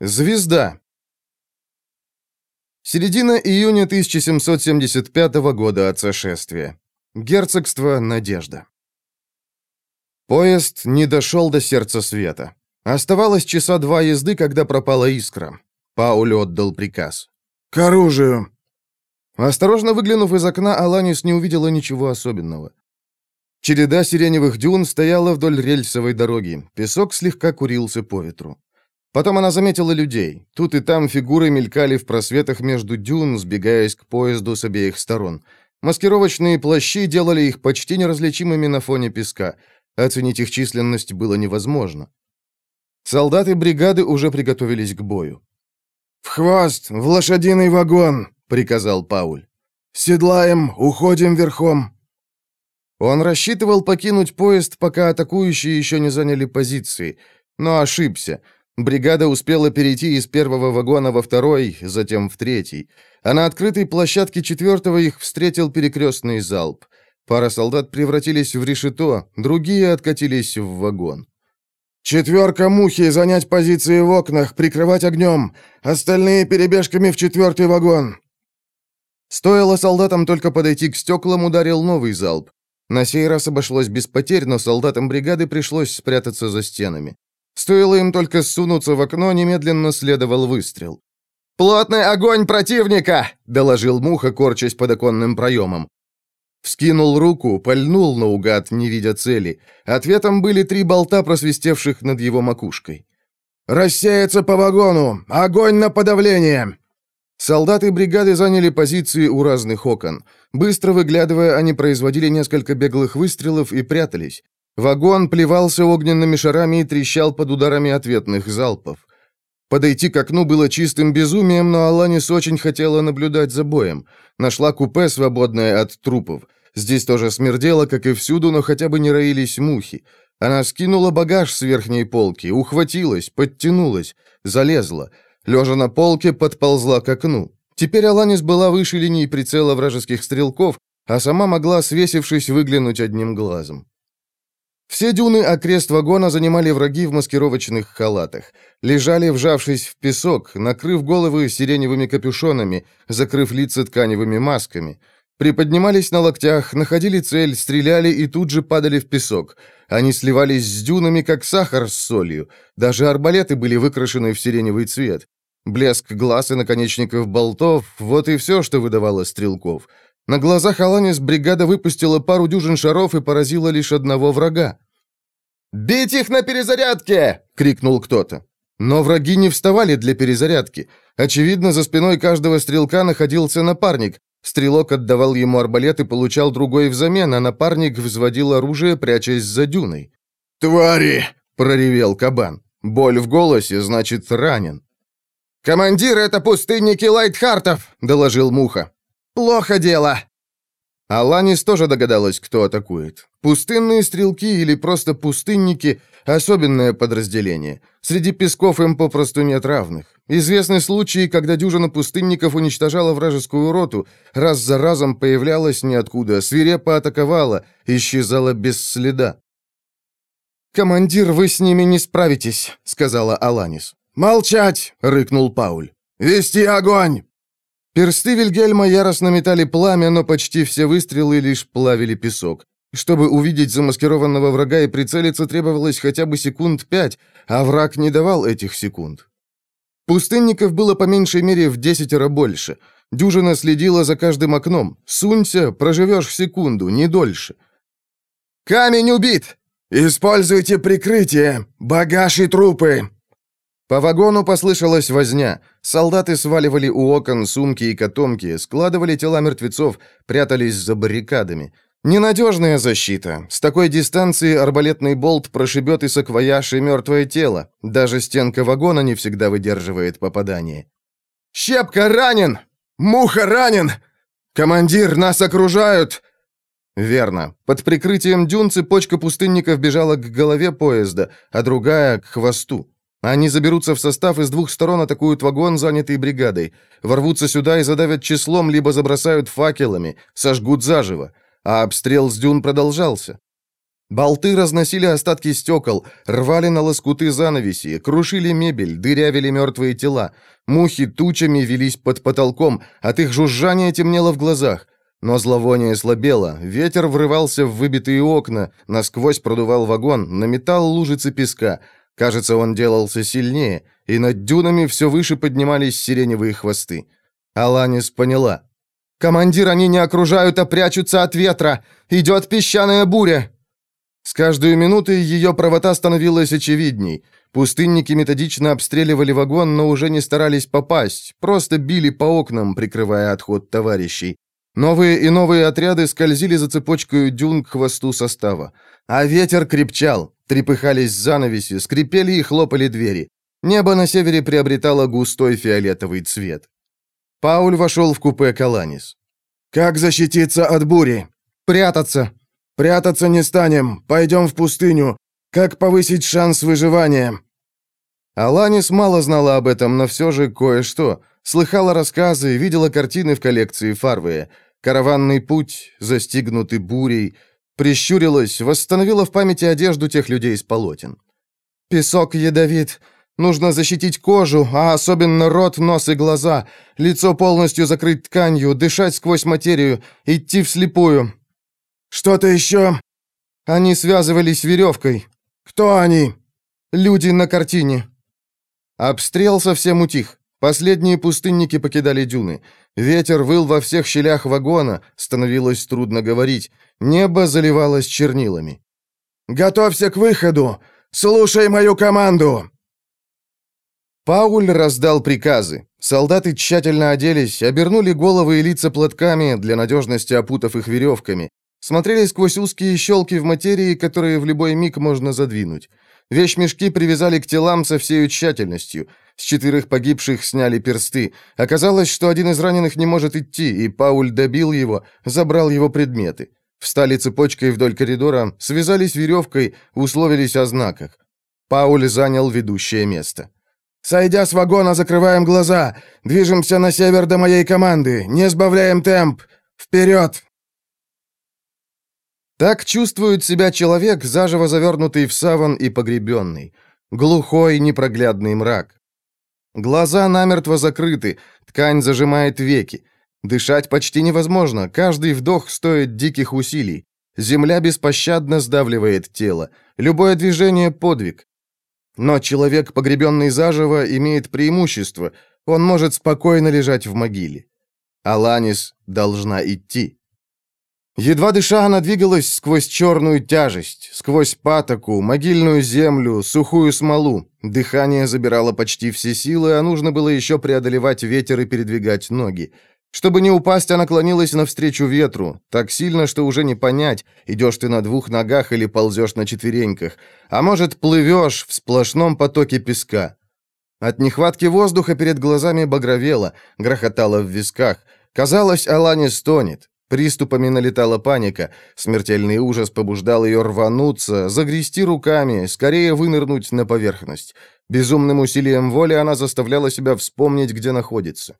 Звезда. Середина июня 1775 года от сошествия. Герцогство Надежда. Поезд не дошел до сердца света. Оставалось часа два езды, когда пропала искра. Пауль отдал приказ. «К оружию!» Осторожно выглянув из окна, Аланис не увидела ничего особенного. Череда сиреневых дюн стояла вдоль рельсовой дороги. Песок слегка курился по ветру. Потом она заметила людей. Тут и там фигуры мелькали в просветах между дюн, сбегаясь к поезду с обеих сторон. Маскировочные плащи делали их почти неразличимыми на фоне песка. Оценить их численность было невозможно. Солдаты бригады уже приготовились к бою. «В хвост, в лошадиный вагон!» — приказал Пауль. «Седлаем, уходим верхом!» Он рассчитывал покинуть поезд, пока атакующие еще не заняли позиции, но ошибся. Бригада успела перейти из первого вагона во второй, затем в третий. А на открытой площадке четвертого их встретил перекрестный залп. Пара солдат превратились в решето, другие откатились в вагон. «Четверка мухи, занять позиции в окнах, прикрывать огнем. Остальные перебежками в четвертый вагон». Стоило солдатам только подойти к стеклам, ударил новый залп. На сей раз обошлось без потерь, но солдатам бригады пришлось спрятаться за стенами. Стоило им только сунуться в окно, немедленно следовал выстрел. «Плотный огонь противника!» — доложил Муха, корчась под оконным проемом. Вскинул руку, пальнул наугад, не видя цели. Ответом были три болта, просвистевших над его макушкой. «Рассеяться по вагону! Огонь на подавление!» Солдаты бригады заняли позиции у разных окон. Быстро выглядывая, они производили несколько беглых выстрелов и прятались. Вагон плевался огненными шарами и трещал под ударами ответных залпов. Подойти к окну было чистым безумием, но Аланис очень хотела наблюдать за боем. Нашла купе, свободное от трупов. Здесь тоже смердело, как и всюду, но хотя бы не роились мухи. Она скинула багаж с верхней полки, ухватилась, подтянулась, залезла. Лежа на полке, подползла к окну. Теперь Аланис была выше линии прицела вражеских стрелков, а сама могла, свесившись, выглянуть одним глазом. Все дюны окрест вагона занимали враги в маскировочных халатах. Лежали, вжавшись в песок, накрыв головы сиреневыми капюшонами, закрыв лица тканевыми масками. Приподнимались на локтях, находили цель, стреляли и тут же падали в песок. Они сливались с дюнами, как сахар с солью. Даже арбалеты были выкрашены в сиреневый цвет. Блеск глаз и наконечников болтов — вот и все, что выдавало стрелков. На глазах Аланис бригада выпустила пару дюжин шаров и поразила лишь одного врага. «Бить их на перезарядке!» — крикнул кто-то. Но враги не вставали для перезарядки. Очевидно, за спиной каждого стрелка находился напарник. Стрелок отдавал ему арбалет и получал другой взамен, а напарник взводил оружие, прячась за дюной. «Твари!» — проревел кабан. Боль в голосе, значит, ранен. «Командир, это пустынники Лайтхартов!» — доложил Муха. Плохо дело!» Аланис тоже догадалась, кто атакует. Пустынные стрелки или просто пустынники — особенное подразделение. Среди песков им попросту нет равных. Известны случаи, когда дюжина пустынников уничтожала вражескую роту, раз за разом появлялась ниоткуда, свирепо атаковала, исчезала без следа. «Командир, вы с ними не справитесь», — сказала Аланис. «Молчать!» — рыкнул Пауль. «Вести огонь!» Персты Вильгельма яростно метали пламя, но почти все выстрелы лишь плавили песок. Чтобы увидеть замаскированного врага и прицелиться, требовалось хотя бы секунд пять, а враг не давал этих секунд. Пустынников было по меньшей мере в десятеро больше. Дюжина следила за каждым окном. Сунься, проживешь секунду, не дольше. «Камень убит!» «Используйте прикрытие! Багаж и трупы!» По вагону послышалась возня. Солдаты сваливали у окон сумки и котомки, складывали тела мертвецов, прятались за баррикадами. Ненадежная защита. С такой дистанции арбалетный болт прошибет и саквояж, и мертвое тело. Даже стенка вагона не всегда выдерживает попадание. «Щепка ранен! Муха ранен! Командир, нас окружают!» Верно. Под прикрытием дюн цепочка пустынников бежала к голове поезда, а другая — к хвосту. Они заберутся в состав и с двух сторон атакуют вагон, занятый бригадой. Ворвутся сюда и задавят числом, либо забросают факелами, сожгут заживо. А обстрел с дюн продолжался. Болты разносили остатки стекол, рвали на лоскуты занавеси, крушили мебель, дырявили мертвые тела. Мухи тучами велись под потолком, от их жужжания темнело в глазах. Но зловоние слабело, ветер врывался в выбитые окна, насквозь продувал вагон, наметал лужицы песка. Кажется, он делался сильнее, и над дюнами все выше поднимались сиреневые хвосты. Аланис поняла. «Командир, они не окружают, а прячутся от ветра! Идет песчаная буря!» С каждой минутой ее правота становилась очевидней. Пустынники методично обстреливали вагон, но уже не старались попасть, просто били по окнам, прикрывая отход товарищей. Новые и новые отряды скользили за цепочкой дюн к хвосту состава. А ветер крепчал, трепыхались занавеси, скрипели и хлопали двери. Небо на севере приобретало густой фиолетовый цвет. Пауль вошел в купе Каланис. «Как защититься от бури?» «Прятаться!» «Прятаться не станем. Пойдем в пустыню. Как повысить шанс выживания?» Аланис мало знала об этом, но все же кое-что. Слыхала рассказы, видела картины в коллекции Фарвея. Караванный путь, застигнутый бурей. Прищурилась, восстановила в памяти одежду тех людей с полотен. «Песок ядовит. Нужно защитить кожу, а особенно рот, нос и глаза. Лицо полностью закрыть тканью, дышать сквозь материю, идти вслепую. «Что-то еще?» «Они связывались веревкой». «Кто они?» «Люди на картине». Обстрел совсем утих. Последние пустынники покидали дюны. Ветер выл во всех щелях вагона, становилось трудно говорить. Небо заливалось чернилами. «Готовься к выходу! Слушай мою команду!» Пауль раздал приказы. Солдаты тщательно оделись, обернули головы и лица платками, для надежности опутав их веревками. Смотрели сквозь узкие щелки в материи, которые в любой миг можно задвинуть. Вещмешки привязали к телам со всей тщательностью. С четверых погибших сняли персты. Оказалось, что один из раненых не может идти, и Пауль добил его, забрал его предметы. Встали цепочкой вдоль коридора, связались веревкой, условились о знаках. Пауль занял ведущее место. «Сойдя с вагона, закрываем глаза. Движемся на север до моей команды. Не сбавляем темп. Вперед!» Так чувствует себя человек, заживо завернутый в саван и погребенный. Глухой, непроглядный мрак. Глаза намертво закрыты, ткань зажимает веки. Дышать почти невозможно, каждый вдох стоит диких усилий. Земля беспощадно сдавливает тело. Любое движение — подвиг. Но человек, погребенный заживо, имеет преимущество. Он может спокойно лежать в могиле. Аланис должна идти. Едва дыша, она двигалась сквозь черную тяжесть, сквозь патоку, могильную землю, сухую смолу. Дыхание забирало почти все силы, а нужно было еще преодолевать ветер и передвигать ноги. Чтобы не упасть, она клонилась навстречу ветру, так сильно, что уже не понять, идешь ты на двух ногах или ползешь на четвереньках, а может, плывешь в сплошном потоке песка. От нехватки воздуха перед глазами багровело, грохотало в висках. Казалось, Алане стонет. Приступами налетала паника. Смертельный ужас побуждал ее рвануться, загрести руками, скорее вынырнуть на поверхность. Безумным усилием воли она заставляла себя вспомнить, где находится.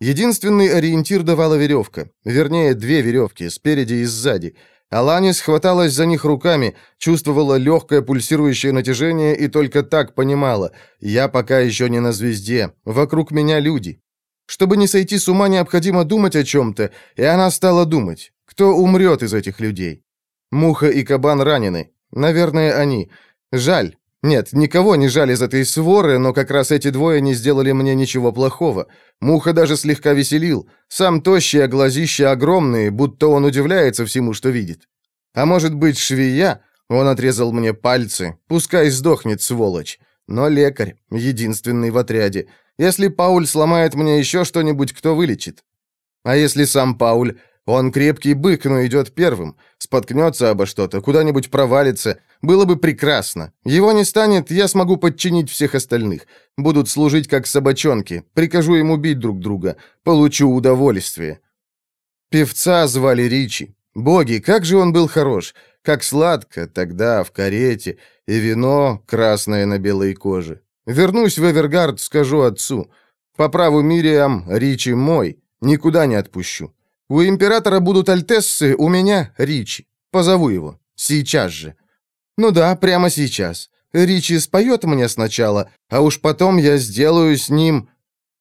Единственный ориентир давала веревка. Вернее, две веревки, спереди и сзади. Аланис хваталась за них руками, чувствовала легкое пульсирующее натяжение и только так понимала. «Я пока еще не на звезде. Вокруг меня люди. Чтобы не сойти с ума, необходимо думать о чем-то, и она стала думать, кто умрет из этих людей. Муха и кабан ранены. Наверное, они. Жаль. Нет, никого не жаль из этой своры, но как раз эти двое не сделали мне ничего плохого. Муха даже слегка веселил. Сам тощий, а глазища огромные, будто он удивляется всему, что видит. А может быть, швея? Он отрезал мне пальцы. Пускай сдохнет, сволочь. Но лекарь, единственный в отряде. Если Пауль сломает мне еще что-нибудь, кто вылечит? А если сам Пауль? Он крепкий бык, но идет первым. Споткнется обо что-то, куда-нибудь провалится. Было бы прекрасно. Его не станет, я смогу подчинить всех остальных. Будут служить как собачонки. Прикажу им убить друг друга. Получу удовольствие. Певца звали Ричи. Боги, как же он был хорош. Как сладко тогда в карете. И вино красное на белой коже. Вернусь в Эвергард, скажу отцу. По праву Мириам, Ричи мой, никуда не отпущу. У императора будут альтессы, у меня Ричи. Позову его. Сейчас же. «Ну да, прямо сейчас. Ричи споет мне сначала, а уж потом я сделаю с ним...»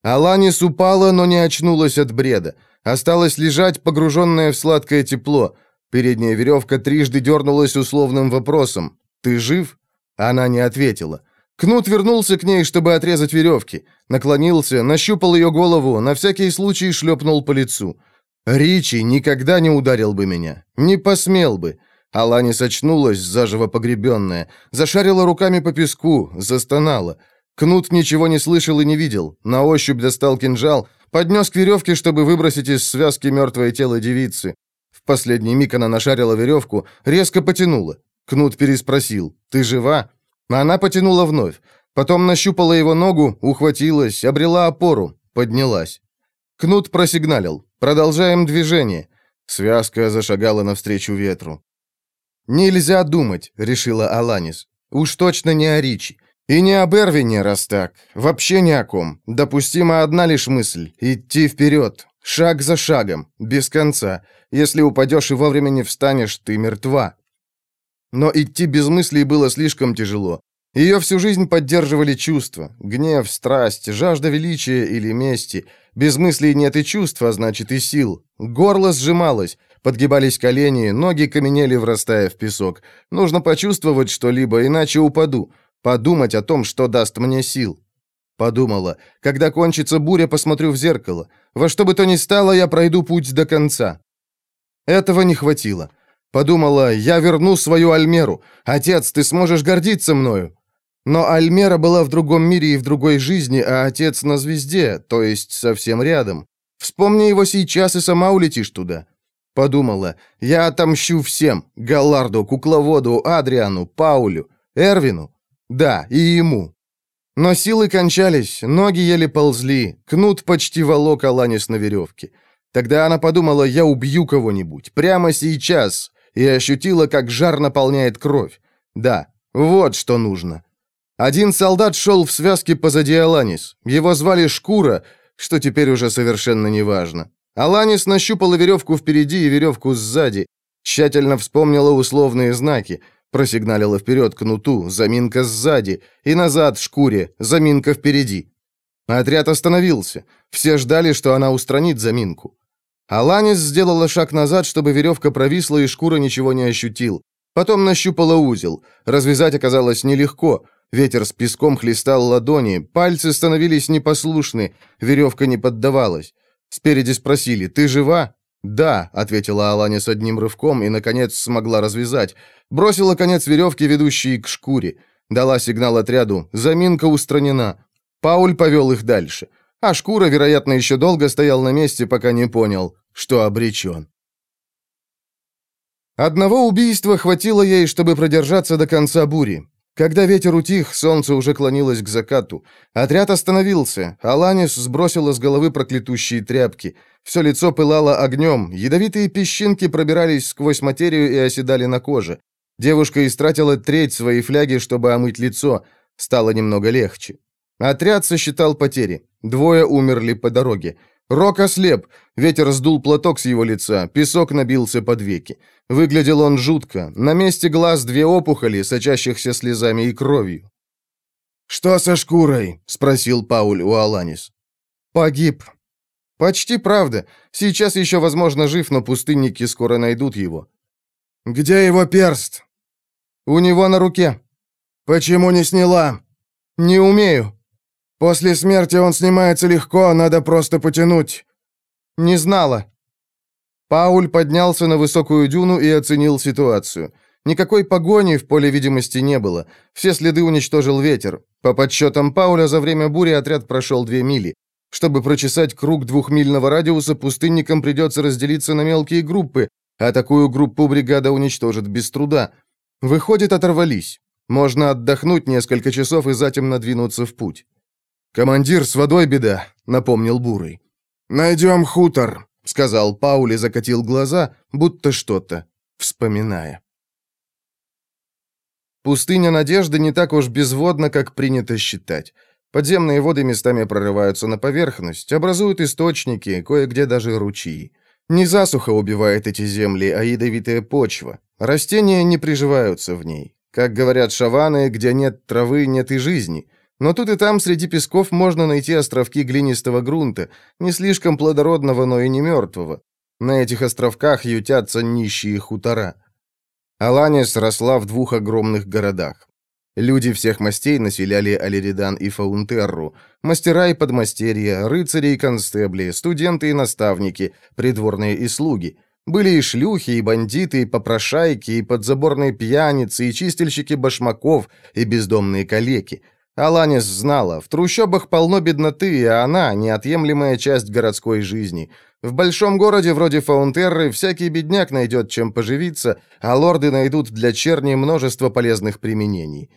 Аланис упала, но не очнулась от бреда. Осталась лежать, погруженная в сладкое тепло. Передняя веревка трижды дернулась условным вопросом. «Ты жив?» Она не ответила. Кнут вернулся к ней, чтобы отрезать веревки. Наклонился, нащупал ее голову, на всякий случай шлепнул по лицу. Ричи никогда не ударил бы меня. Не посмел бы. Аланис очнулась, заживо погребенная, зашарила руками по песку, застонала. Кнут ничего не слышал и не видел. На ощупь достал кинжал, поднес к веревке, чтобы выбросить из связки мертвое тело девицы. В последний миг она нашарила веревку, резко потянула. Кнут переспросил «Ты жива?» Она потянула вновь. Потом нащупала его ногу, ухватилась, обрела опору, поднялась. Кнут просигналил. «Продолжаем движение». Связка зашагала навстречу ветру. «Нельзя думать», — решила Аланис. «Уж точно не о Ричи. И не об Эрвине, раз так. Вообще ни о ком. Допустима одна лишь мысль — идти вперед. Шаг за шагом, без конца. Если упадешь и вовремя не встанешь, ты мертва. Но идти без мыслей было слишком тяжело. Ее всю жизнь поддерживали чувства. Гнев, страсть, жажда величия или мести. Без мыслей нет и чувств, а значит и сил. Горло сжималось, подгибались колени, ноги каменели, врастая в песок. Нужно почувствовать что-либо, иначе упаду. Подумать о том, что даст мне сил. Подумала, когда кончится буря, посмотрю в зеркало. Во что бы то ни стало, я пройду путь до конца. Этого не хватило. Подумала, я верну свою Альмеру. Отец, ты сможешь гордиться мною. Но Альмера была в другом мире и в другой жизни, а отец на звезде, то есть совсем рядом. Вспомни его сейчас и сама улетишь туда. Подумала, я отомщу всем. Галларду, Кукловоду, Адриану, Паулю, Эрвину. Да, и ему. Но силы кончались, ноги еле ползли, кнут почти волок Аланис на веревке. Тогда она подумала, я убью кого-нибудь, прямо сейчас, и ощутила, как жар наполняет кровь. Да, вот что нужно. Один солдат шел в связке позади Аланис. Его звали Шкура, что теперь уже совершенно неважно. Аланис нащупала веревку впереди и веревку сзади. Тщательно вспомнила условные знаки. Просигналила вперед кнуту, заминка сзади, и назад шкуре, заминка впереди. Отряд остановился. Все ждали, что она устранит заминку. Аланис сделала шаг назад, чтобы веревка провисла, и шкура ничего не ощутил. Потом нащупала узел. Развязать оказалось нелегко. Ветер с песком хлестал ладони, пальцы становились непослушны, веревка не поддавалась. Спереди спросили, «Ты жива?» «Да», — ответила Аланис одним рывком и, наконец, смогла развязать. Бросила конец веревки, ведущей к шкуре. Дала сигнал отряду, заминка устранена. Пауль повел их дальше а шкура, вероятно, еще долго стоял на месте, пока не понял, что обречен. Одного убийства хватило ей, чтобы продержаться до конца бури. Когда ветер утих, солнце уже клонилось к закату. Отряд остановился. Аланис сбросила с головы проклятущие тряпки. Все лицо пылало огнем, ядовитые песчинки пробирались сквозь материю и оседали на коже. Девушка истратила треть своей фляги, чтобы омыть лицо. Стало немного легче. Отряд сосчитал потери. Двое умерли по дороге. Рок ослеп, ветер сдул платок с его лица, песок набился под веки. Выглядел он жутко, на месте глаз две опухоли, сочащихся слезами и кровью. «Что со шкурой?» — спросил Пауль у Аланис. «Погиб». «Почти правда. Сейчас еще, возможно, жив, но пустынники скоро найдут его». «Где его перст?» «У него на руке». «Почему не сняла?» «Не умею». После смерти он снимается легко, надо просто потянуть». «Не знала». Пауль поднялся на высокую дюну и оценил ситуацию. Никакой погони в поле видимости не было. Все следы уничтожил ветер. По подсчетам Пауля, за время бури отряд прошел две мили. Чтобы прочесать круг двухмильного радиуса, пустынникам придется разделиться на мелкие группы, а такую группу бригада уничтожит без труда. Выходит, оторвались. Можно отдохнуть несколько часов и затем надвинуться в путь. «Командир, с водой беда», — напомнил Бурый. «Найдем хутор», — сказал Пауль и закатил глаза, будто что-то вспоминая. Пустыня Надежды не так уж безводна, как принято считать. Подземные воды местами прорываются на поверхность, образуют источники, кое-где даже ручьи. Не засуха убивает эти земли, а ядовитая почва. Растения не приживаются в ней. Как говорят шаваны, где нет травы, нет и жизни. Но тут и там среди песков можно найти островки глинистого грунта, не слишком плодородного, но и не мертвого. На этих островках ютятся нищие хутора. Аланис росла в двух огромных городах. Люди всех мастей населяли Алеридан и Фаунтерру. Мастера и подмастерья, рыцари и констебли, студенты и наставники, придворные и слуги. Были и шлюхи, и бандиты, и попрошайки, и подзаборные пьяницы, и чистильщики башмаков, и бездомные калеки. Аланис знала, в трущобах полно бедноты, и она – неотъемлемая часть городской жизни – в большом городе вроде Фаунтерры всякий бедняк найдет чем поживиться, а лорды найдут для черни множество полезных применений.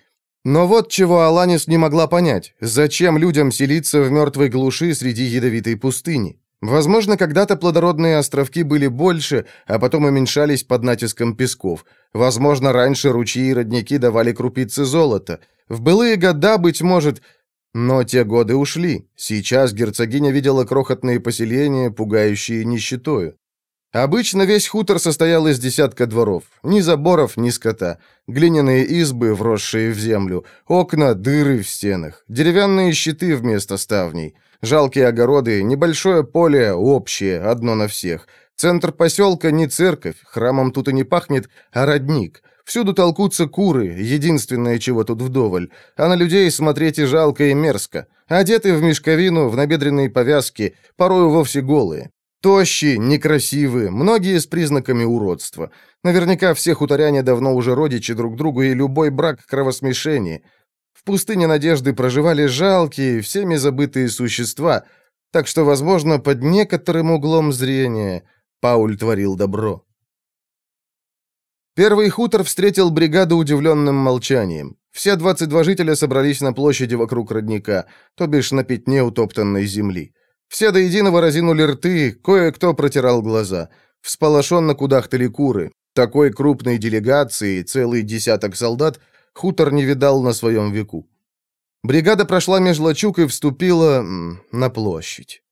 Но вот чего Аланис не могла понять. Зачем людям селиться в мертвой глуши среди ядовитой пустыни? Возможно, когда-то плодородные островки были больше, а потом уменьшались под натиском песков. Возможно, раньше ручьи и родники давали крупицы золота. В былые года, быть может, но те годы ушли. Сейчас герцогиня видела крохотные поселения, пугающие нищетою. Обычно весь хутор состоял из десятка дворов. Ни заборов, ни скота. Глиняные избы, вросшие в землю. Окна, дыры в стенах. Деревянные щиты вместо ставней. Жалкие огороды, небольшое поле, общее, одно на всех. Центр поселка не церковь, храмом тут и не пахнет, а родник. Всюду толкутся куры, единственное, чего тут вдоволь. А на людей смотреть и жалко, и мерзко. Одеты в мешковину, в набедренные повязки, порою вовсе голые. Тощие, некрасивые, многие с признаками уродства. Наверняка все хуторяне давно уже родичи друг другу, и любой брак — кровосмешение. В пустыне надежды проживали жалкие, всеми забытые существа, так что, возможно, под некоторым углом зрения Пауль творил добро. Первый хутор встретил бригаду удивленным молчанием. Все 22 жителя собрались на площади вокруг родника, то бишь на пятне утоптанной земли. Все до единого разинули рты, кое-кто протирал глаза. Всполошенно кудахтали куры. Такой крупной делегации, целый десяток солдат, хутор не видал на своем веку. Бригада прошла меж лачуг и вступила на площадь.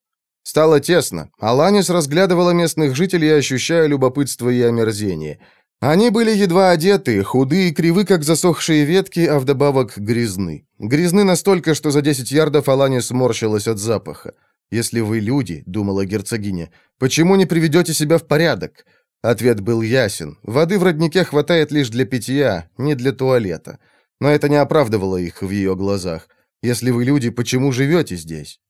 Стало тесно. Аланис разглядывала местных жителей, ощущая любопытство и омерзение – они были едва одеты, худые и кривы, как засохшие ветки, а вдобавок грязны. Грязны настолько, что за 10 ярдов Алани сморщилась от запаха. «Если вы люди», — думала герцогиня, — «почему не приведете себя в порядок?» Ответ был ясен. Воды в роднике хватает лишь для питья, не для туалета. Но это не оправдывало их в ее глазах. «Если вы люди, почему живете здесь?»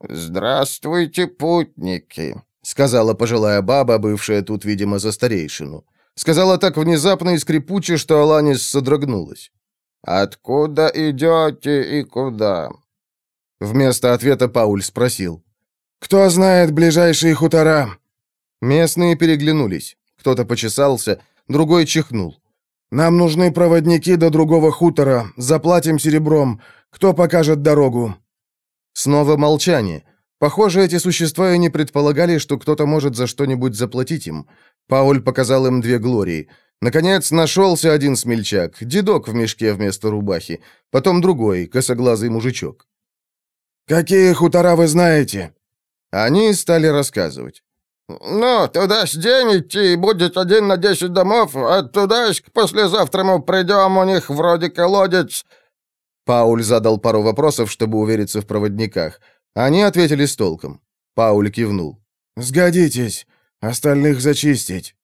«Здравствуйте, путники», — сказала пожилая баба, бывшая тут, видимо, за старейшину. Сказала так внезапно и скрипуче, что Аланис содрогнулась. «Откуда идете и куда?» Вместо ответа Пауль спросил. «Кто знает ближайшие хутора?» Местные переглянулись. Кто-то почесался, другой чихнул. «Нам нужны проводники до другого хутора. Заплатим серебром. Кто покажет дорогу?» Снова молчание. Похоже, эти существа и не предполагали, что кто-то может за что-нибудь заплатить им. Пауль показал им две глории. Наконец, нашелся один смельчак, дедок в мешке вместо рубахи, потом другой, косоглазый мужичок. «Какие хутора вы знаете?» Они стали рассказывать. «Ну, туда с день идти, будет один на десять домов, а туда послезавтра мы придем, у них вроде колодец». Пауль задал пару вопросов, чтобы увериться в проводниках. Они ответили с толком. Пауль кивнул. «Сгодитесь. Остальных зачистить».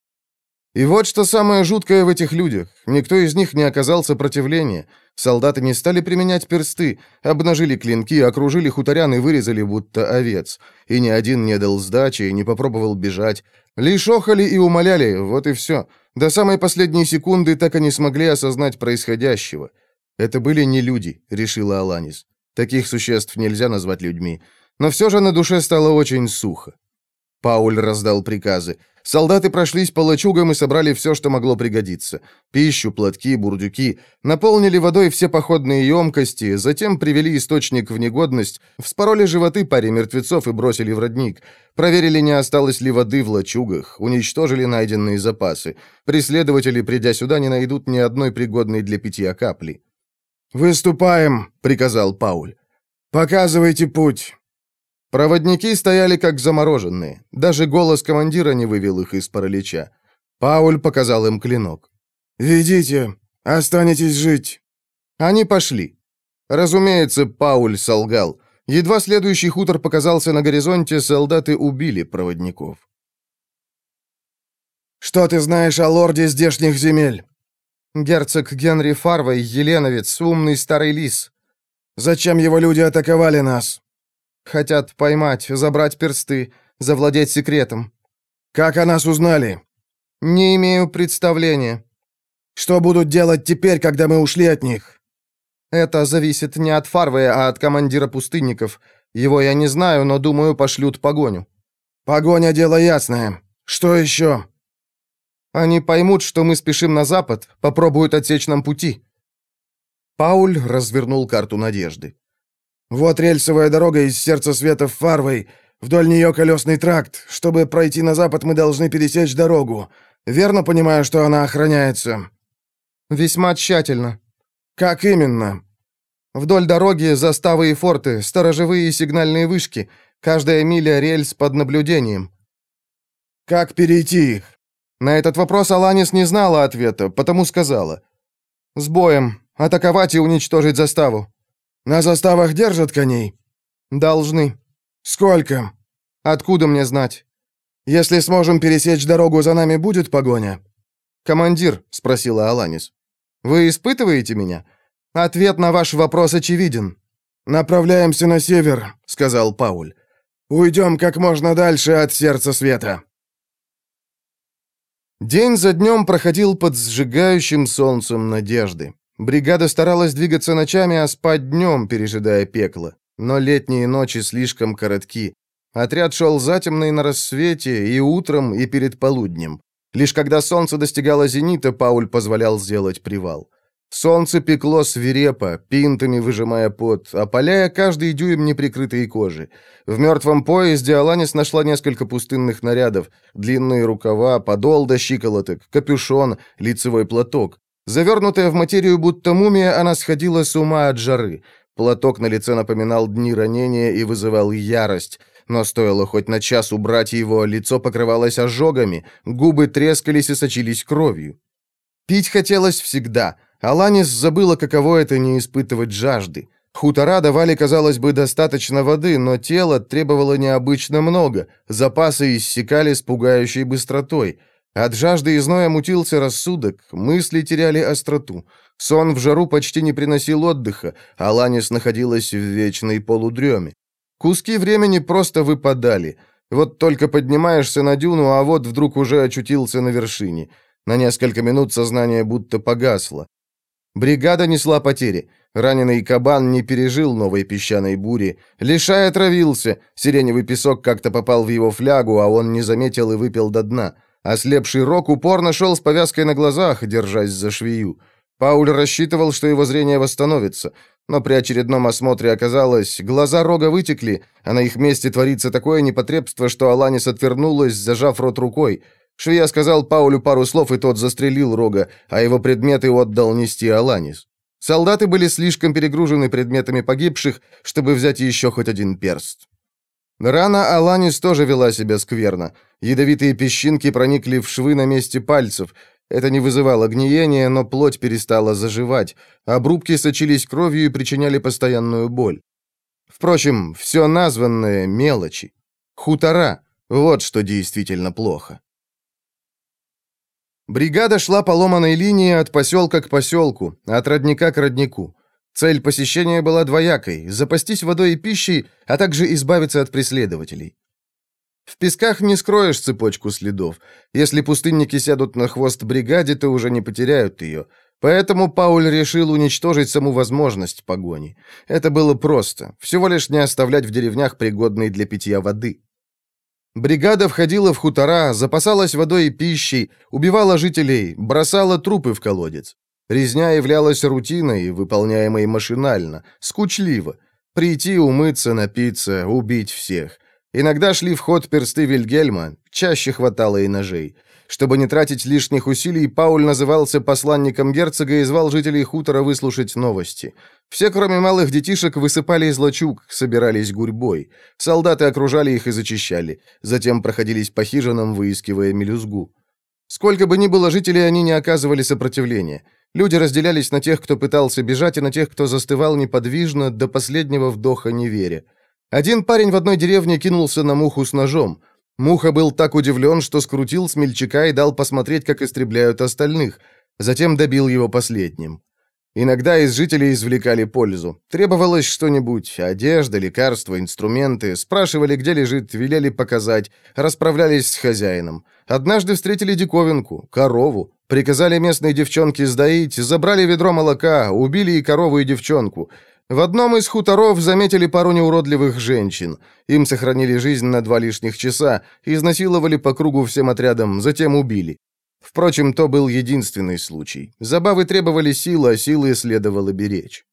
И вот что самое жуткое в этих людях. Никто из них не оказал сопротивления. Солдаты не стали применять персты, обнажили клинки, окружили хуторян и вырезали будто овец. И ни один не дал сдачи, не попробовал бежать. Лишь охали и умоляли, вот и все. До самой последней секунды так и не смогли осознать происходящего. «Это были не люди», — решила Аланис. «Таких существ нельзя назвать людьми». Но все же на душе стало очень сухо. Пауль раздал приказы. Солдаты прошлись по лачугам и собрали все, что могло пригодиться. Пищу, платки, бурдюки. Наполнили водой все походные емкости, затем привели источник в негодность, вспороли животы паре мертвецов и бросили в родник. Проверили, не осталось ли воды в лачугах, уничтожили найденные запасы. Преследователи, придя сюда, не найдут ни одной пригодной для питья капли. «Выступаем», — приказал Пауль. «Показывайте путь». Проводники стояли как замороженные. Даже голос командира не вывел их из паралича. Пауль показал им клинок. «Ведите. «Останетесь жить». Они пошли. Разумеется, Пауль солгал. Едва следующий хутор показался на горизонте, солдаты убили проводников. «Что ты знаешь о лорде здешних земель?» «Герцог Генри Фарвей, Еленовец, умный старый лис». «Зачем его люди атаковали нас?» «Хотят поймать, забрать персты, завладеть секретом». «Как о нас узнали?» «Не имею представления». «Что будут делать теперь, когда мы ушли от них?» «Это зависит не от Фарвея, а от командира пустынников. Его я не знаю, но, думаю, пошлют погоню». «Погоня — дело ясное. Что еще?» «Они поймут, что мы спешим на запад, попробуют отсечь нам пути». Пауль развернул карту надежды. «Вот рельсовая дорога из сердца света в Фарвей. Вдоль нее колесный тракт. Чтобы пройти на запад, мы должны пересечь дорогу. Верно понимаю, что она охраняется?» «Весьма тщательно». «Как именно?» «Вдоль дороги заставы и форты, сторожевые и сигнальные вышки. Каждая миля рельс под наблюдением». «Как перейти их?» На этот вопрос Аланис не знала ответа, потому сказала. «С боем. Атаковать и уничтожить заставу». «На заставах держат коней?» «Должны». «Сколько?» «Откуда мне знать?» «Если сможем пересечь дорогу, за нами будет погоня?» «Командир», — спросила Аланис, — «вы испытываете меня? Ответ на ваш вопрос очевиден». «Направляемся на север», — сказал Пауль. «Уйдем как можно дальше от сердца света». День за днем проходил под сжигающим солнцем надежды. Бригада старалась двигаться ночами, а спать днем, пережидая пекло. Но летние ночи слишком коротки. Отряд шел затемно на рассвете, и утром, и перед полуднем. Лишь когда солнце достигало зенита, Пауль позволял сделать привал. Солнце пекло свирепо, пинтами выжимая пот, опаляя каждый дюйм неприкрытой кожи. В мертвом поезде Аланис нашла несколько пустынных нарядов, длинные рукава, подол до щиколоток, капюшон, лицевой платок. Завернутая в материю будто мумия, она сходила с ума от жары. Платок на лице напоминал дни ранения и вызывал ярость. Но стоило хоть на час убрать его, лицо покрывалось ожогами, губы трескались и сочились кровью. Пить хотелось всегда. Аланис забыла, каково это не испытывать жажды. Хутора давали, казалось бы, достаточно воды, но тело требовало необычно много, запасы иссякали с пугающей быстротой. От жажды и зноя мутился рассудок, мысли теряли остроту. Сон в жару почти не приносил отдыха, а Ланис находилась в вечной полудреме. Куски времени просто выпадали. Вот только поднимаешься на дюну, а вот вдруг уже очутился на вершине. На несколько минут сознание будто погасло. Бригада несла потери. Раненый кабан не пережил новой песчаной бури. Лишай отравился. Сиреневый песок как-то попал в его флягу, а он не заметил и выпил до дна. Ослепший Рок упорно шел с повязкой на глазах, держась за швею. Пауль рассчитывал, что его зрение восстановится, но при очередном осмотре оказалось, глаза Рога вытекли, а на их месте творится такое непотребство, что Аланис отвернулась, зажав рот рукой. Швея сказал Паулю пару слов, и тот застрелил Рога, а его предметы отдал нести Аланис. Солдаты были слишком перегружены предметами погибших, чтобы взять еще хоть один перст. Рана Аланис тоже вела себя скверно. Ядовитые песчинки проникли в швы на месте пальцев. Это не вызывало гниения, но плоть перестала заживать. Обрубки сочились кровью и причиняли постоянную боль. Впрочем, все названное — мелочи. Хутора — вот что действительно плохо. Бригада шла по ломаной линии от поселка к поселку, от родника к роднику. Цель посещения была двоякой – запастись водой и пищей, а также избавиться от преследователей. В песках не скроешь цепочку следов. Если пустынники сядут на хвост бригаде, то уже не потеряют ее. Поэтому Пауль решил уничтожить саму возможность погони. Это было просто. Всего лишь не оставлять в деревнях пригодной для питья воды. Бригада входила в хутора, запасалась водой и пищей, убивала жителей, бросала трупы в колодец. Резня являлась рутиной, выполняемой машинально, скучливо. Прийти, умыться, напиться, убить всех. Иногда шли в ход персты Вильгельма, чаще хватало и ножей. Чтобы не тратить лишних усилий, Пауль назывался посланником герцога и звал жителей хутора выслушать новости. Все, кроме малых детишек, высыпали из лачуг, собирались гурьбой. Солдаты окружали их и зачищали. Затем проходились по хижинам, выискивая мелюзгу. Сколько бы ни было жителей, они не оказывали сопротивления. Люди разделялись на тех, кто пытался бежать, и на тех, кто застывал неподвижно, до последнего вдоха не веря. Один парень в одной деревне кинулся на муху с ножом. Муха был так удивлен, что скрутил смельчака и дал посмотреть, как истребляют остальных. Затем добил его последним. Иногда из жителей извлекали пользу. Требовалось что-нибудь, одежда, лекарства, инструменты. Спрашивали, где лежит, велели показать. Расправлялись с хозяином. Однажды встретили диковинку, корову. Приказали местной девчонке сдаить, забрали ведро молока, убили и корову, и девчонку. В одном из хуторов заметили пару неуродливых женщин. Им сохранили жизнь на два лишних часа, изнасиловали по кругу всем отрядом, затем убили. Впрочем, то был единственный случай. Забавы требовали силы, а силы следовало беречь.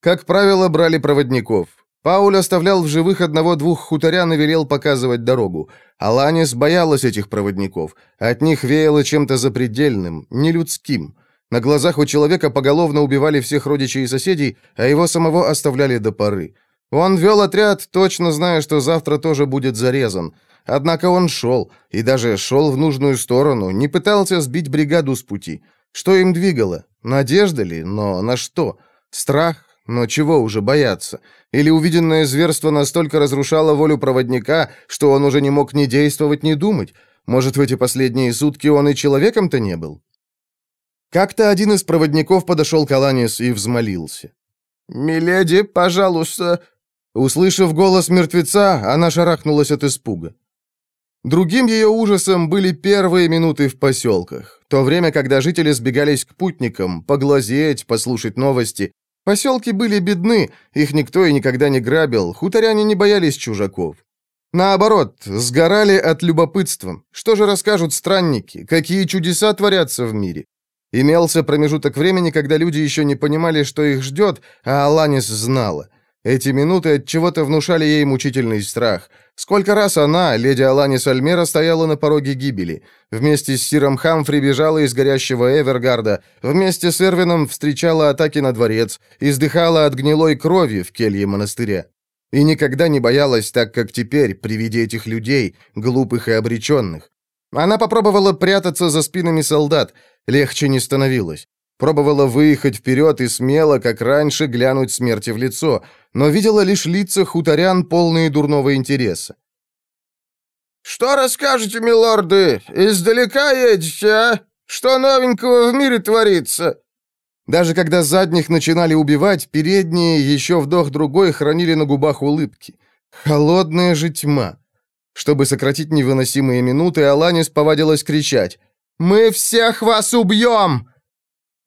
Как правило, брали проводников. Пауль оставлял в живых одного-двух хуторян и велел показывать дорогу. Аланис боялась этих проводников. От них веяло чем-то запредельным, нелюдским. На глазах у человека поголовно убивали всех родичей и соседей, а его самого оставляли до поры. Он вел отряд, точно зная, что завтра тоже будет зарезан. Однако он шел, и даже шел в нужную сторону, не пытался сбить бригаду с пути. Что им двигало? Надежда ли? Но на что? Страх? Но чего уже бояться? Или увиденное зверство настолько разрушало волю проводника, что он уже не мог ни действовать, ни думать? Может, в эти последние сутки он и человеком-то не был? Как-то один из проводников подошел к Аланис и взмолился. «Миледи, пожалуйста...» Услышав голос мертвеца, она шарахнулась от испуга. Другим ее ужасом были первые минуты в поселках. То время, когда жители сбегались к путникам, поглазеть, послушать новости. Поселки были бедны, их никто и никогда не грабил, хуторяне не боялись чужаков. Наоборот, сгорали от любопытства. Что же расскажут странники? Какие чудеса творятся в мире? Имелся промежуток времени, когда люди еще не понимали, что их ждет, а Аланис знала. Эти минуты от чего-то внушали ей мучительный страх. Сколько раз она, леди Аланис Альмера, стояла на пороге гибели. Вместе с Сиром Хамфри бежала из горящего Эвергарда, вместе с Эрвином встречала атаки на дворец, издыхала от гнилой крови в келье монастыря. И никогда не боялась так, как теперь, при виде этих людей, глупых и обреченных. Она попробовала прятаться за спинами солдат, легче не становилось. Пробовала выехать вперед и смело, как раньше, глянуть смерти в лицо, но видела лишь лица хуторян, полные дурного интереса. «Что расскажете, милорды? Издалека едете, а? Что новенького в мире творится?» Даже когда задних начинали убивать, передние еще вдох-другой хранили на губах улыбки. Холодная же тьма. Чтобы сократить невыносимые минуты, Аланис повадилась кричать. «Мы всех вас убьем!»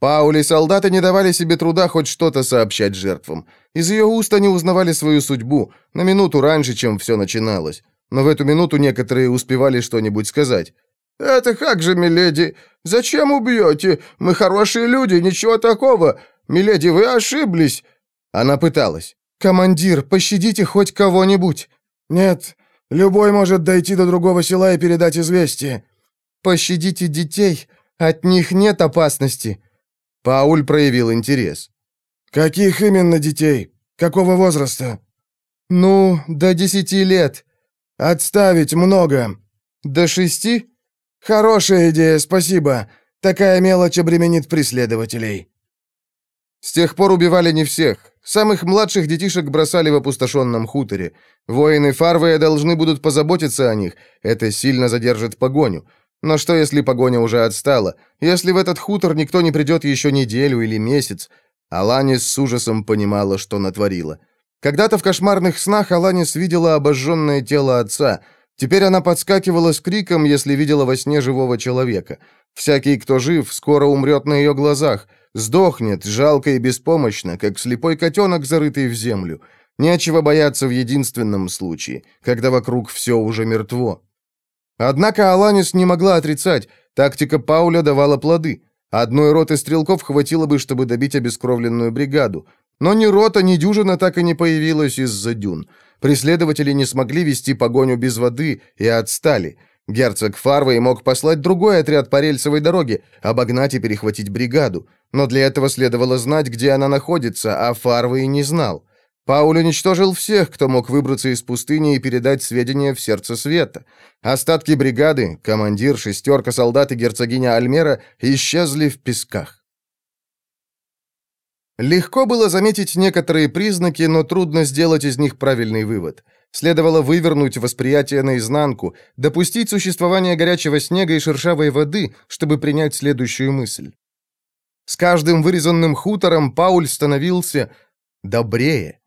Паули солдаты не давали себе труда хоть что-то сообщать жертвам. Из ее уст они узнавали свою судьбу, на минуту раньше, чем все начиналось. Но в эту минуту некоторые успевали что-нибудь сказать. «Это как же, миледи? Зачем убьете? Мы хорошие люди, ничего такого. Миледи, вы ошиблись!» Она пыталась. «Командир, пощадите хоть кого-нибудь!» «Нет, любой может дойти до другого села и передать известие». «Пощадите детей, от них нет опасности!» Пауль проявил интерес. «Каких именно детей? Какого возраста?» «Ну, до десяти лет». «Отставить много». «До шести?» «Хорошая идея, спасибо. Такая мелочь обременит преследователей». С тех пор убивали не всех. Самых младших детишек бросали в опустошенном хуторе. Воины Фарвея должны будут позаботиться о них. Это сильно задержит погоню. Но что, если погоня уже отстала? Если в этот хутор никто не придет еще неделю или месяц? Аланис с ужасом понимала, что натворила. Когда-то в кошмарных снах Аланис видела обожженное тело отца. Теперь она подскакивала с криком, если видела во сне живого человека. Всякий, кто жив, скоро умрет на ее глазах. Сдохнет, жалко и беспомощно, как слепой котенок, зарытый в землю. Нечего бояться в единственном случае, когда вокруг все уже мертво. Однако Аланис не могла отрицать, тактика Пауля давала плоды. Одной роты стрелков хватило бы, чтобы добить обескровленную бригаду. Но ни рота, ни дюжина так и не появилась из-за дюн. Преследователи не смогли вести погоню без воды и отстали. Герцог Фарвей мог послать другой отряд по рельсовой дороге, обогнать и перехватить бригаду. Но для этого следовало знать, где она находится, а Фарвей не знал. Пауль уничтожил всех, кто мог выбраться из пустыни и передать сведения в сердце света. Остатки бригады, командир, шестерка солдат и герцогиня Альмера исчезли в песках. Легко было заметить некоторые признаки, но трудно сделать из них правильный вывод. Следовало вывернуть восприятие наизнанку, допустить существование горячего снега и шершавой воды, чтобы принять следующую мысль. С каждым вырезанным хутором Пауль становился добрее.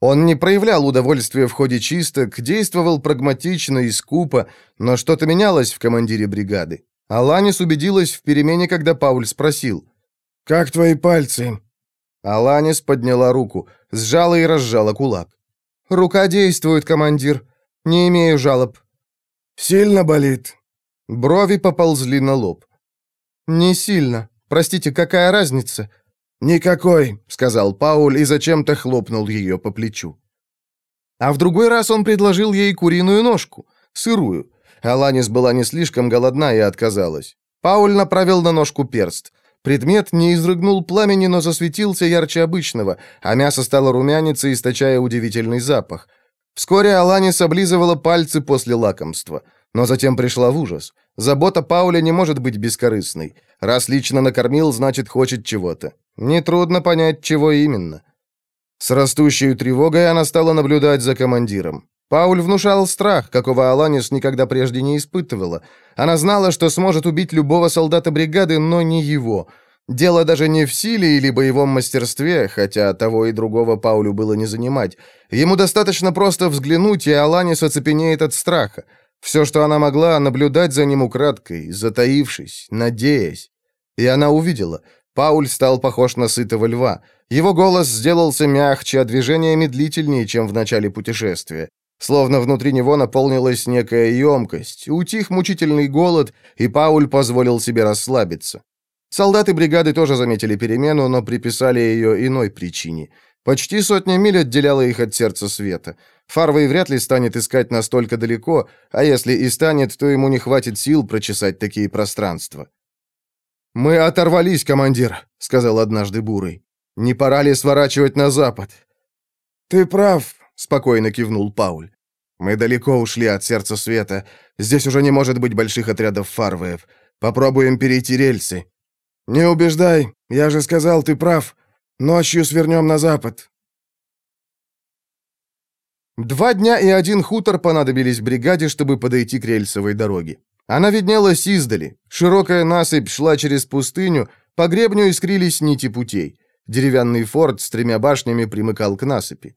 Он не проявлял удовольствия в ходе чисток, действовал прагматично и скупо, но что-то менялось в командире бригады. Аланис убедилась в перемене, когда Пауль спросил. «Как твои пальцы?» Аланис подняла руку, сжала и разжала кулак. «Рука действует, командир. Не имею жалоб». «Сильно болит?» Брови поползли на лоб. «Не сильно. Простите, какая разница?» «Никакой», — сказал Пауль и зачем-то хлопнул ее по плечу. А в другой раз он предложил ей куриную ножку, сырую. Аланис была не слишком голодна и отказалась. Пауль направил на ножку перст. Предмет не изрыгнул пламени, но засветился ярче обычного, а мясо стало румяниться, источая удивительный запах. Вскоре Аланис облизывала пальцы после лакомства, но затем пришла в ужас. Забота Пауля не может быть бескорыстной. Раз лично накормил, значит, хочет чего-то. Нетрудно понять, чего именно. С растущей тревогой она стала наблюдать за командиром. Пауль внушал страх, какого Аланис никогда прежде не испытывала. Она знала, что сможет убить любого солдата бригады, но не его. Дело даже не в силе или боевом мастерстве, хотя того и другого Паулю было не занимать. Ему достаточно просто взглянуть, и Аланис оцепенеет от страха. Все, что она могла, наблюдать за ним украдкой, затаившись, надеясь. И она увидела. Пауль стал похож на сытого льва. Его голос сделался мягче, а движение медлительнее, чем в начале путешествия. Словно внутри него наполнилась некая емкость, утих мучительный голод, и Пауль позволил себе расслабиться. Солдаты бригады тоже заметили перемену, но приписали ее иной причине. Почти сотня миль отделяла их от сердца света. Фарвей вряд ли станет искать настолько далеко, а если и станет, то ему не хватит сил прочесать такие пространства. «Мы оторвались, командир», — сказал однажды Бурый. «Не пора ли сворачивать на запад?» «Ты прав», спокойно кивнул Пауль. Мы далеко ушли от сердца света. Здесь уже не может быть больших отрядов фарвеев. Попробуем перейти рельсы. Не убеждай. Я же сказал, ты прав. Ночью свернем на запад. Два дня и один хутор понадобились бригаде, чтобы подойти к рельсовой дороге. Она виднелась издали. Широкая насыпь шла через пустыню, по гребню искрились нити путей. Деревянный форт с тремя башнями примыкал к насыпи.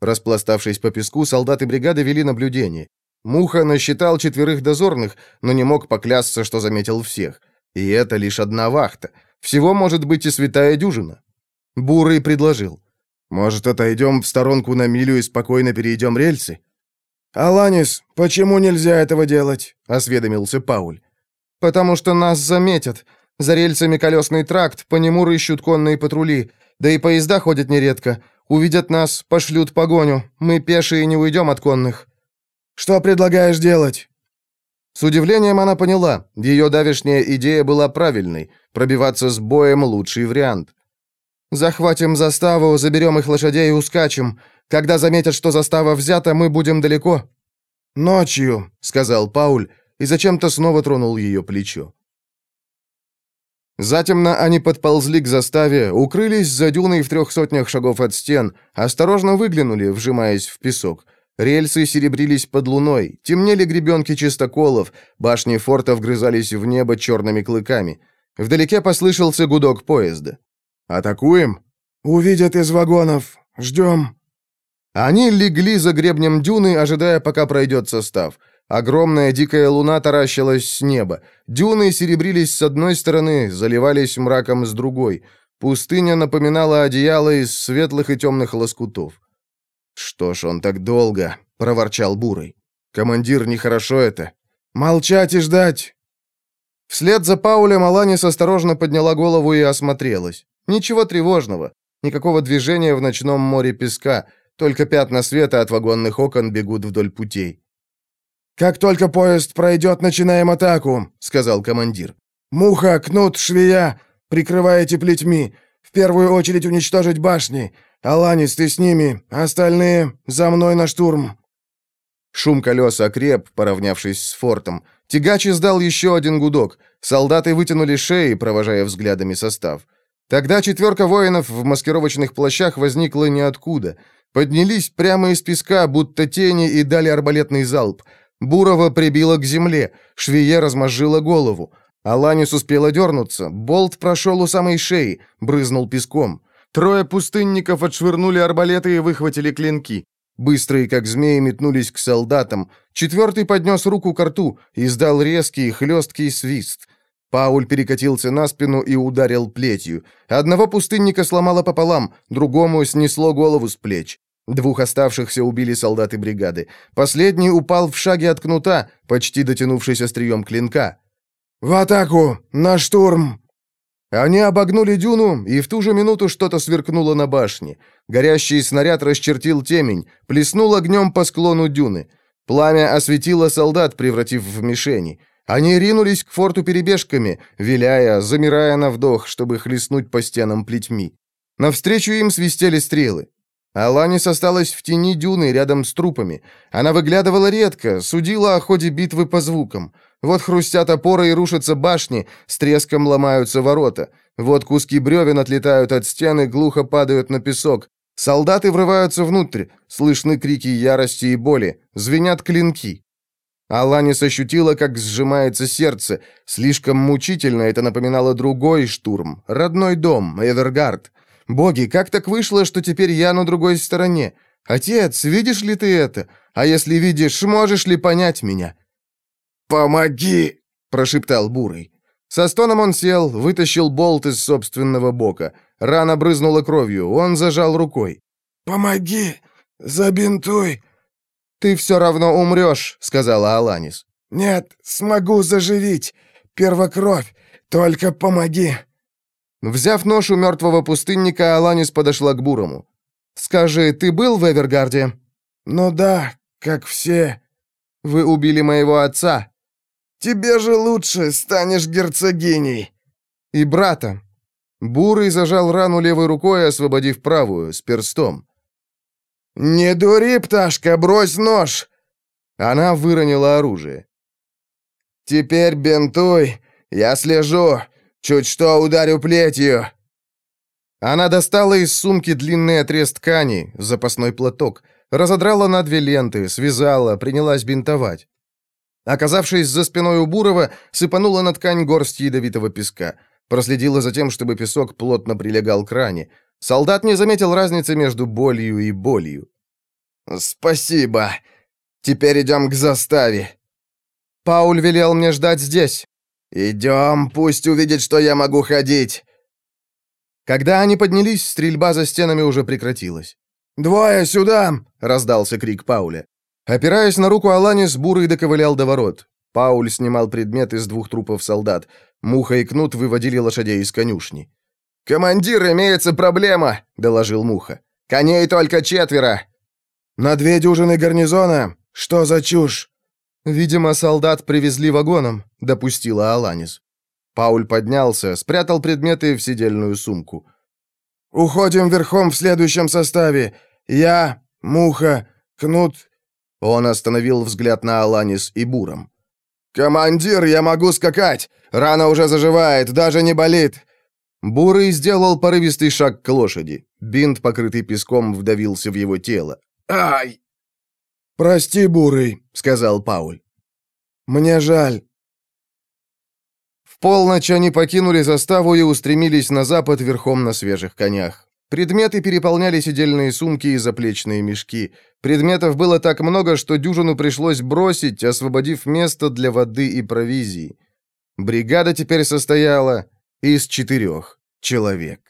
Распластавшись по песку, солдаты бригады вели наблюдение. Муха насчитал четверых дозорных, но не мог поклясться, что заметил всех. И это лишь одна вахта. Всего может быть и святая дюжина. Бурый предложил. «Может, отойдем в сторонку на милю и спокойно перейдем рельсы?» «Аланис, почему нельзя этого делать?» — осведомился Пауль. «Потому что нас заметят. За рельсами колесный тракт, по нему рыщут конные патрули. Да и поезда ходят нередко. Увидят нас, пошлют погоню. Мы пешие не уйдем от конных». «Что предлагаешь делать?» С удивлением она поняла. Ее давешняя идея была правильной. Пробиваться с боем — лучший вариант. «Захватим заставу, заберем их лошадей и ускачем. Когда заметят, что застава взята, мы будем далеко». «Ночью», — сказал Пауль, и зачем-то снова тронул ее плечо. Затемно они подползли к заставе, укрылись за дюной в трех сотнях шагов от стен, осторожно выглянули, вжимаясь в песок. Рельсы серебрились под луной, темнели гребенки чистоколов, башни форта вгрызались в небо черными клыками. Вдалеке послышался гудок поезда. «Атакуем?» «Увидят из вагонов. Ждем». Они легли за гребнем дюны, ожидая, пока пройдет состав. Огромная дикая луна таращилась с неба. Дюны серебрились с одной стороны, заливались мраком с другой. Пустыня напоминала одеяло из светлых и темных лоскутов. «Что ж он так долго?» — проворчал Бурый. «Командир, нехорошо это». «Молчать и ждать!» Вслед за Паулем Аланис осторожно подняла голову и осмотрелась. Ничего тревожного. Никакого движения в ночном море песка. Только пятна света от вагонных окон бегут вдоль путей. «Как только поезд пройдет, начинаем атаку», — сказал командир. «Муха, кнут, швея, прикрываете плетьми. В первую очередь уничтожить башни. Аланис, ты с ними, остальные за мной на штурм». Шум колес окреп, поравнявшись с фортом. Тягач издал еще один гудок. Солдаты вытянули шеи, провожая взглядами состав. Тогда четверка воинов в маскировочных плащах возникла ниоткуда. Поднялись прямо из песка, будто тени, и дали арбалетный залп. Бурова прибило к земле, швее размозжила голову. Аланис успела дернуться, болт прошел у самой шеи, брызнул песком. Трое пустынников отшвырнули арбалеты и выхватили клинки. Быстрые, как змеи, метнулись к солдатам. Четвертый поднес руку к рту, издал резкий, хлесткий свист. Пауль перекатился на спину и ударил плетью. Одного пустынника сломало пополам, другому снесло голову с плеч. Двух оставшихся убили солдаты бригады. Последний упал в шаге от кнута, почти дотянувшись острием клинка. «В атаку! На штурм!» Они обогнули дюну, и в ту же минуту что-то сверкнуло на башне. Горящий снаряд расчертил темень, плеснул огнем по склону дюны. Пламя осветило солдат, превратив в мишени. Они ринулись к форту перебежками, виляя, замирая на вдох, чтобы хлестнуть по стенам плетьми. Навстречу им свистели стрелы. Аланис осталась в тени дюны рядом с трупами. Она выглядывала редко, судила о ходе битвы по звукам. Вот хрустят опоры и рушатся башни, с треском ломаются ворота. Вот куски бревен отлетают от стены, глухо падают на песок. Солдаты врываются внутрь, слышны крики ярости и боли, звенят клинки. Аланис ощутила, как сжимается сердце. Слишком мучительно это напоминало другой штурм. Родной дом, Эвергард. Боги, как так вышло, что теперь я на другой стороне? Отец, видишь ли ты это? А если видишь, можешь ли понять меня?» «Помоги!» — прошептал Бурый. Со стоном он сел, вытащил болт из собственного бока. Рана брызнула кровью, он зажал рукой. «Помоги! Забинтуй! «Ты все равно умрешь», — сказала Аланис. «Нет, смогу заживить. Первокровь. Только помоги». Взяв нож у мертвого пустынника, Аланис подошла к Бурому. «Скажи, ты был в Эвергарде?» «Ну да, как все». «Вы убили моего отца». «Тебе же лучше, станешь герцогиней». «И брата». Бурый зажал рану левой рукой, освободив правую, с перстом. «Не дури, пташка, брось нож!» Она выронила оружие. «Теперь бинтуй, я слежу, чуть что ударю плетью». Она достала из сумки длинный отрез ткани, запасной платок, разодрала на две ленты, связала, принялась бинтовать. Оказавшись за спиной у Бурова, сыпанула на ткань горсть ядовитого песка. Проследила за тем, чтобы песок плотно прилегал к ране. Солдат не заметил разницы между болью и болью. «Спасибо. Теперь идем к заставе». «Пауль велел мне ждать здесь». «Идем, пусть увидит, что я могу ходить». Когда они поднялись, стрельба за стенами уже прекратилась. «Двое сюда!» — раздался крик Пауля. Опираясь на руку Аланис, Бурый доковылял до ворот. Пауль снимал предметы с двух трупов солдат. Муха и Кнут выводили лошадей из конюшни. «Командир, имеется проблема», — доложил Муха. «Коней только четверо». «На две дюжины гарнизона? Что за чушь?» «Видимо, солдат привезли вагоном», — допустила Аланис. Пауль поднялся, спрятал предметы в сидельную сумку. «Уходим верхом в следующем составе. Я, Муха, Кнут...» Он остановил взгляд на Аланис и Буром. «Командир, я могу скакать! Рана уже заживает, даже не болит. Бурый сделал порывистый шаг к лошади. Бинт, покрытый песком, вдавился в его тело. «Ай!» «Прости, Бурый», — сказал Пауль. «Мне жаль». В полночь они покинули заставу и устремились на запад верхом на свежих конях. Предметы переполняли сидельные сумки и заплечные мешки. Предметов было так много, что дюжину пришлось бросить, освободив место для воды и провизии. Бригада теперь состояла из четырех человек.